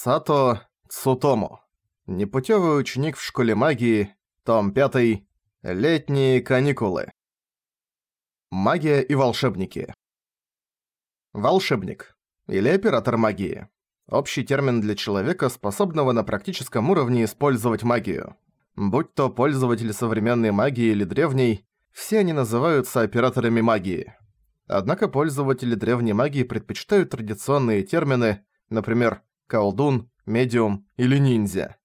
Сато Цутому. Непутевый ученик в школе магии. Том 5. Летние каникулы. Магия и волшебники. Волшебник. Или оператор магии. Общий термин для человека, способного на практическом уровне использовать магию. Будь то пользователи современной магии или древней, все они называются операторами магии. Однако пользователи древней магии предпочитают традиционные термины, например, колдун, медиум или ниндзя.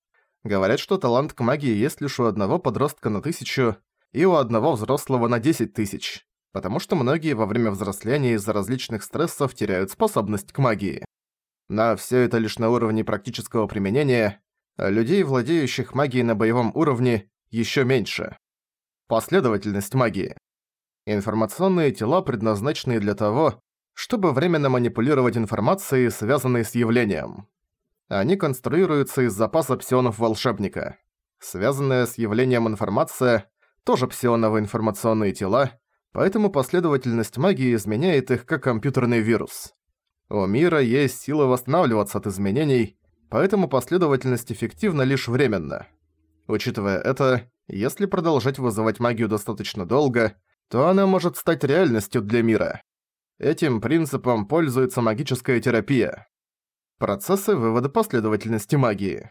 Говорят, что талант к магии есть лишь у одного подростка на тысячу и у одного взрослого на десять тысяч, потому что многие во время взросления из-за различных стрессов теряют способность к магии. Но всё это лишь на уровне практического применения, а людей, владеющих магией на боевом уровне, ещё меньше. Последовательность магии. Информационные тела, предназначенные для того, чтобы временно манипулировать информацией, связанной с явлением. Они конструируются из запаса псионов волшебника. Связанная с явлением информация – тоже псионовые информационные тела, поэтому последовательность магии изменяет их как компьютерный вирус. У мира есть сила восстанавливаться от изменений, поэтому последовательность эффективна лишь временно. Учитывая это, если продолжать вызывать магию достаточно долго, то она может стать реальностью для мира. Этим принципом пользуется магическая терапия. Процессы вывода последовательности магии.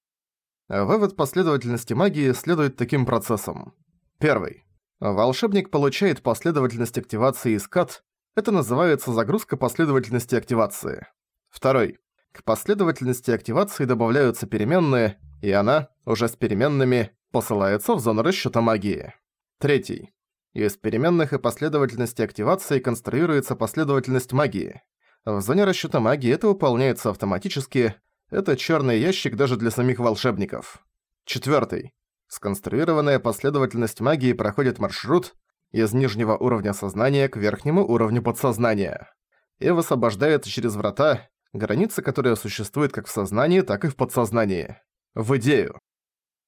Вывод последовательности магии следует таким процессам. Первый. Волшебник получает последовательность активации из КАТ. Это называется загрузка последовательности активации. Второй. К последовательности активации добавляются переменные, и она, уже с переменными, посылается в зону расчёта магии. Третий. Из переменных и последовательности активации конструируется последовательность магии. В зоне расчёта магии это выполняется автоматически. Это чёрный ящик даже для самих волшебников. Четвёртый. Сконструированная последовательность магии проходит маршрут из нижнего уровня сознания к верхнему уровню подсознания и высвобождается через врата, границы которые существуют как в сознании, так и в подсознании. В идею.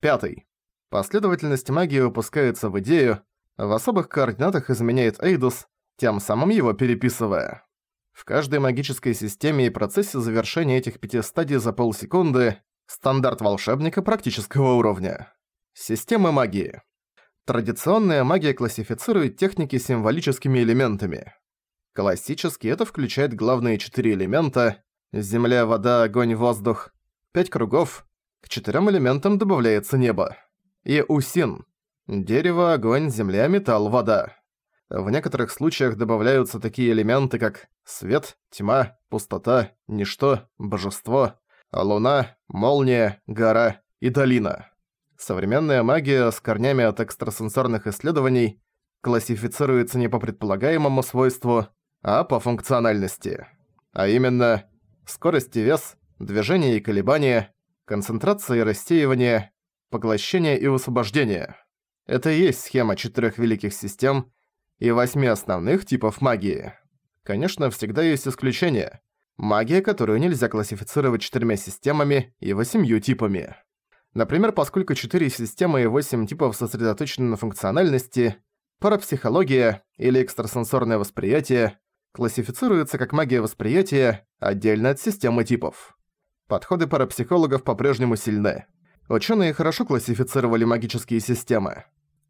Пятый. Последовательность магии выпускается в идею, в особых координатах изменяет Эйдус, тем самым его переписывая. В каждой магической системе и процессе завершения этих пяти стадий за полсекунды стандарт волшебника практического уровня. Система магии. Традиционная магия классифицирует техники символическими элементами. Классически это включает главные четыре элемента – земля, вода, огонь, воздух, пять кругов, к четырем элементам добавляется небо. И усин – дерево, огонь, земля, металл, вода. В некоторых случаях добавляются такие элементы, как свет, тьма, пустота, ничто, божество, луна, молния, гора и долина. Современная магия с корнями от экстрасенсорных исследований классифицируется не по предполагаемому свойству, а по функциональности. А именно, скорость и вес, движение и колебания, концентрация и рассеивание, поглощение и высвобождение. Это и есть схема четырех великих систем – и восьми основных типов магии. Конечно, всегда есть исключения. Магия, которую нельзя классифицировать четырьмя системами и восемью типами. Например, поскольку четыре системы и восемь типов сосредоточены на функциональности, парапсихология или экстрасенсорное восприятие классифицируется как магия восприятия отдельно от системы типов. Подходы парапсихологов по-прежнему сильны. Ученые хорошо классифицировали магические системы.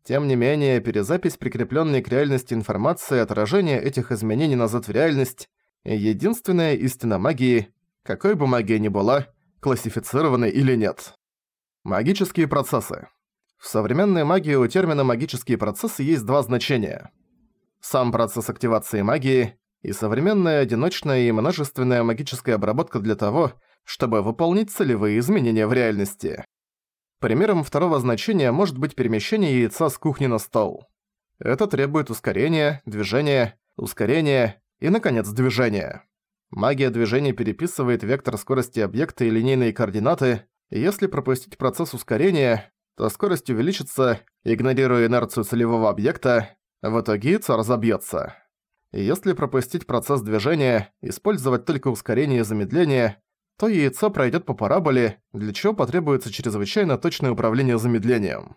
Тем не менее, перезапись прикреплённой к реальности информации отражение этих изменений назад в реальность – единственная истина магии, какой бы магия ни была, классифицированной или нет. Магические процессы. В современной магии у термина «магические процессы» есть два значения. Сам процесс активации магии и современная одиночная и множественная магическая обработка для того, чтобы выполнить целевые изменения в реальности. Примером второго значения может быть перемещение яйца с кухни на стол. Это требует ускорения, движения, ускорения и, наконец, движения. Магия движения переписывает вектор скорости объекта и линейные координаты, если пропустить процесс ускорения, то скорость увеличится, игнорируя инерцию целевого объекта, в итоге яйцо разобьется. Если пропустить процесс движения, использовать только ускорение и замедление, то яйцо пройдет по параболе, для чего потребуется чрезвычайно точное управление замедлением.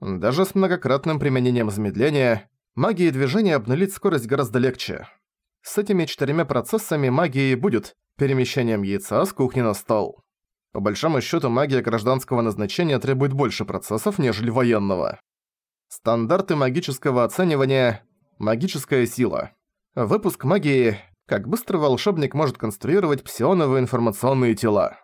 Даже с многократным применением замедления, магии движения обнулить скорость гораздо легче. С этими четырьмя процессами магии будет перемещением яйца с кухни на стол. По большому счету магия гражданского назначения требует больше процессов, нежели военного. Стандарты магического оценивания – магическая сила. Выпуск магии – как быстро волшебник может конструировать псионовые информационные тела.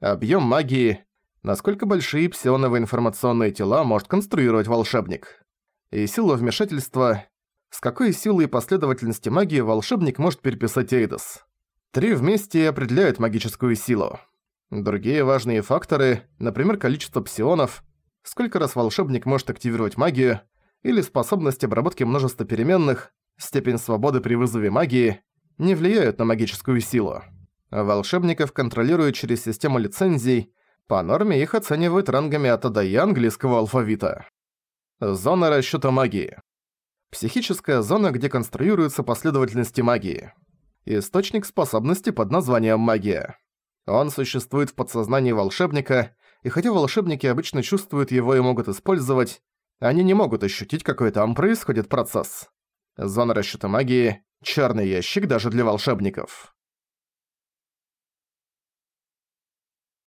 Объем магии – насколько большие псионовые информационные тела может конструировать волшебник. И сила вмешательства – с какой силой и последовательности магии волшебник может переписать Эйдос. Три вместе определяют магическую силу. Другие важные факторы, например, количество псионов – сколько раз волшебник может активировать магию, или способность обработки множества переменных, степень свободы при вызове магии, не влияют на магическую силу. Волшебников контролируют через систему лицензий, по норме их оценивают рангами от А до И английского алфавита. Зона расчёта магии. Психическая зона, где конструируются последовательности магии. Источник способности под названием магия. Он существует в подсознании волшебника, и хотя волшебники обычно чувствуют его и могут использовать, они не могут ощутить, какой там происходит процесс. Зона расчёта магии – чёрный ящик даже для волшебников.